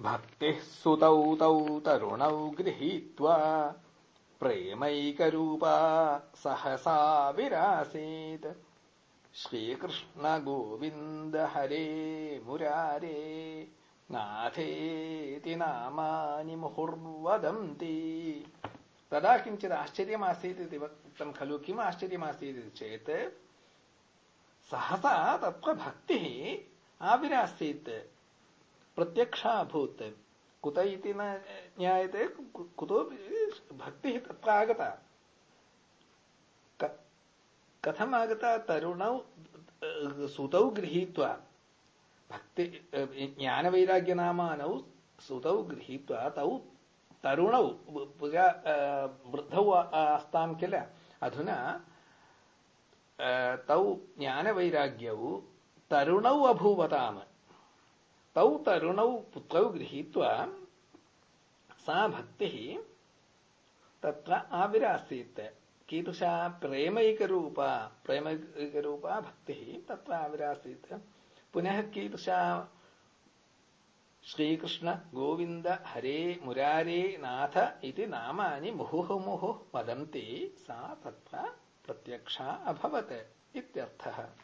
भक्तिः सुतौ तौ तरुणौ गृहीत्वा प्रेमैकरूपा सहसा विरासीत्। श्रीकृष्णगोविन्द हरे मुरारे नाथेति नामानि मुहुर्वदन्ति। तदा किञ्चित् आश्चर्यमासीत् इति उक्तं खलु। किम् आश्चर्यमासीत् चेत् सहसा तत्र भक्तिः आविरासीत्। प्रत्यक्षा अभूत् कुत इति न ज्ञायते कुतोपि भक्तिः तत्र आगता। कथम् आगता तरुणौ सुतौ गृहीत्वा। भक्ति ज्ञानवैराग्यनामानौ सुतौ गृहीत्वा तौ तरुणौ पुरा वृद्धौ आस्तां किल? अधुना तौ ज्ञानवैराग्यौ तरुणौ अभूवताम्। तौ तरुणौ पुत्रौ गृहीत्वा सा भक्तिः तत्र आविरासीत्। कीदृशा प्रेमैकरूपा प्रेमैकरूपा भक्तिः तत्र आविरासीत्। पुनः कीदृशा श्रीकृष्ण गोविन्द हरे मुरारे नाथ इति नामानि मुहुः वदन्ति, सा तत्र प्रत्यक्षा अभवत् इत्यर्थः।